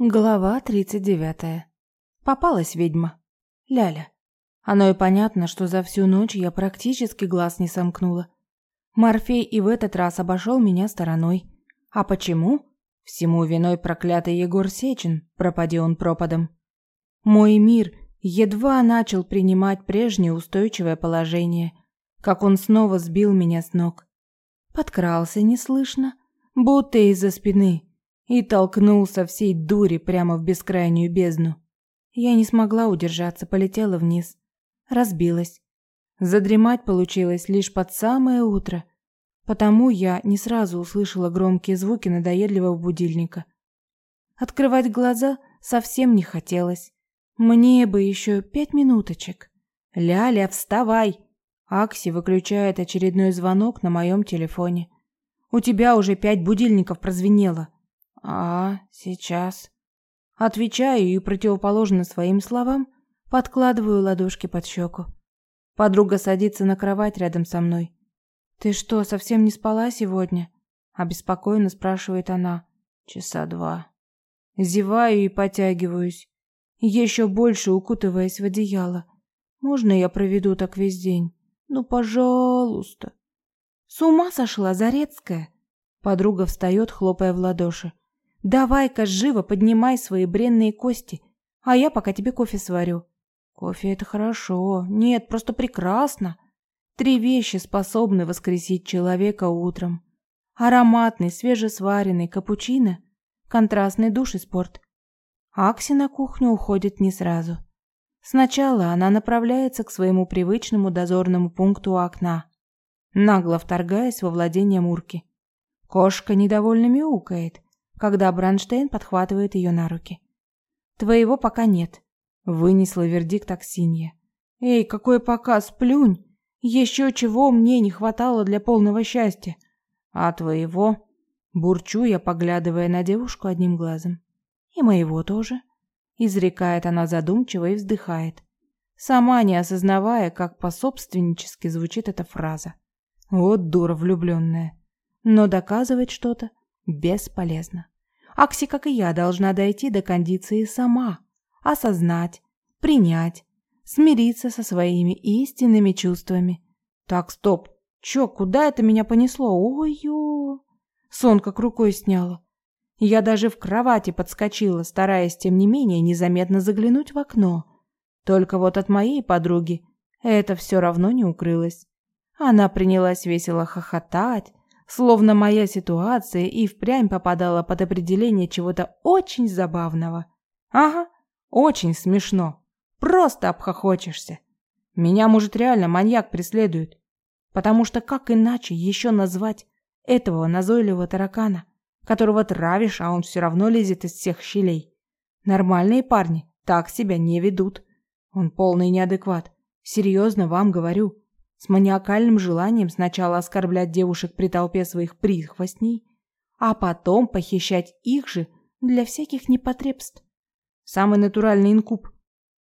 Глава 39. Попалась ведьма. Ляля. Оно и понятно, что за всю ночь я практически глаз не сомкнула. Морфей и в этот раз обошел меня стороной. А почему? Всему виной проклятый Егор Сечин, пропади он пропадом. Мой мир едва начал принимать прежнее устойчивое положение, как он снова сбил меня с ног. Подкрался неслышно, будто из-за спины – и толкнул со всей дури прямо в бескрайнюю бездну. Я не смогла удержаться, полетела вниз, разбилась. Задремать получилось лишь под самое утро, потому я не сразу услышала громкие звуки надоедливого будильника. Открывать глаза совсем не хотелось. Мне бы еще пять минуточек. Ляля, вставай! Акси выключает очередной звонок на моем телефоне. У тебя уже пять будильников прозвенело. А, сейчас. Отвечаю и противоположно своим словам подкладываю ладошки под щеку. Подруга садится на кровать рядом со мной. Ты что, совсем не спала сегодня? обеспокоенно спрашивает она. Часа два. Зеваю и потягиваюсь, еще больше укутываясь в одеяло. Можно я проведу так весь день? Ну, пожалуйста. С ума сошла Зарецкая. Подруга встает, хлопая в ладоши. Давай-ка живо поднимай свои бренные кости, а я пока тебе кофе сварю. Кофе это хорошо. Нет, просто прекрасно. Три вещи способны воскресить человека утром. Ароматный, свежесваренный капучино, контрастный душ и спорт. Акси на кухню уходит не сразу. Сначала она направляется к своему привычному дозорному пункту у окна, нагло вторгаясь во владение Мурки. Кошка недовольно мяукает, когда Бранштейн подхватывает ее на руки. «Твоего пока нет», — вынесла вердикт Аксинья. «Эй, какой пока, сплюнь! Еще чего мне не хватало для полного счастья? А твоего?» Бурчу я, поглядывая на девушку одним глазом. «И моего тоже», — изрекает она задумчиво и вздыхает, сама не осознавая, как пособственнически звучит эта фраза. Вот дура влюбленная. Но доказывать что-то Бесполезно. Акси, как и я, должна дойти до кондиции сама, осознать, принять, смириться со своими истинными чувствами. Так, стоп. Чё, куда это меня понесло? Ой-ё. Сон как рукой сняла. Я даже в кровати подскочила, стараясь, тем не менее, незаметно заглянуть в окно. Только вот от моей подруги это все равно не укрылось. Она принялась весело хохотать, Словно моя ситуация и впрямь попадала под определение чего-то очень забавного. Ага, очень смешно. Просто обхохочешься. Меня, может, реально маньяк преследует. Потому что как иначе еще назвать этого назойливого таракана, которого травишь, а он все равно лезет из всех щелей? Нормальные парни так себя не ведут. Он полный неадекват. Серьезно вам говорю с маниакальным желанием сначала оскорблять девушек при толпе своих прихвостней, а потом похищать их же для всяких непотребств. Самый натуральный инкуб.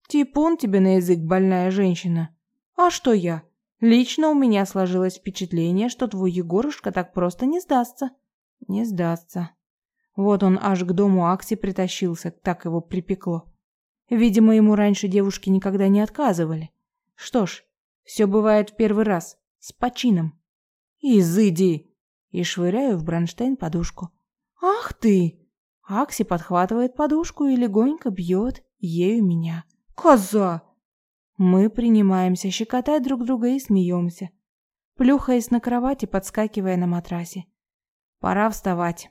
Типун тебе на язык, больная женщина. А что я? Лично у меня сложилось впечатление, что твой Егорушка так просто не сдастся. Не сдастся. Вот он аж к дому Акси притащился, так его припекло. Видимо, ему раньше девушки никогда не отказывали. Что ж, все бывает в первый раз. С почином. Изыди! И швыряю в Бронштейн подушку. Ах ты! Акси подхватывает подушку и легонько бьет ею меня. Коза! Мы принимаемся щекотать друг друга и смеемся, плюхаясь на кровати, подскакивая на матрасе. Пора вставать.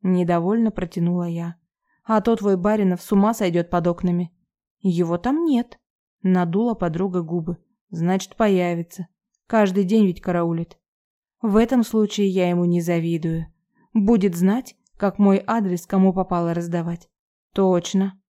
Недовольно протянула я. А то твой Баринов с ума сойдет под окнами. Его там нет. Надула подруга губы. Значит, появится. Каждый день ведь караулит. В этом случае я ему не завидую. Будет знать, как мой адрес кому попало раздавать. Точно.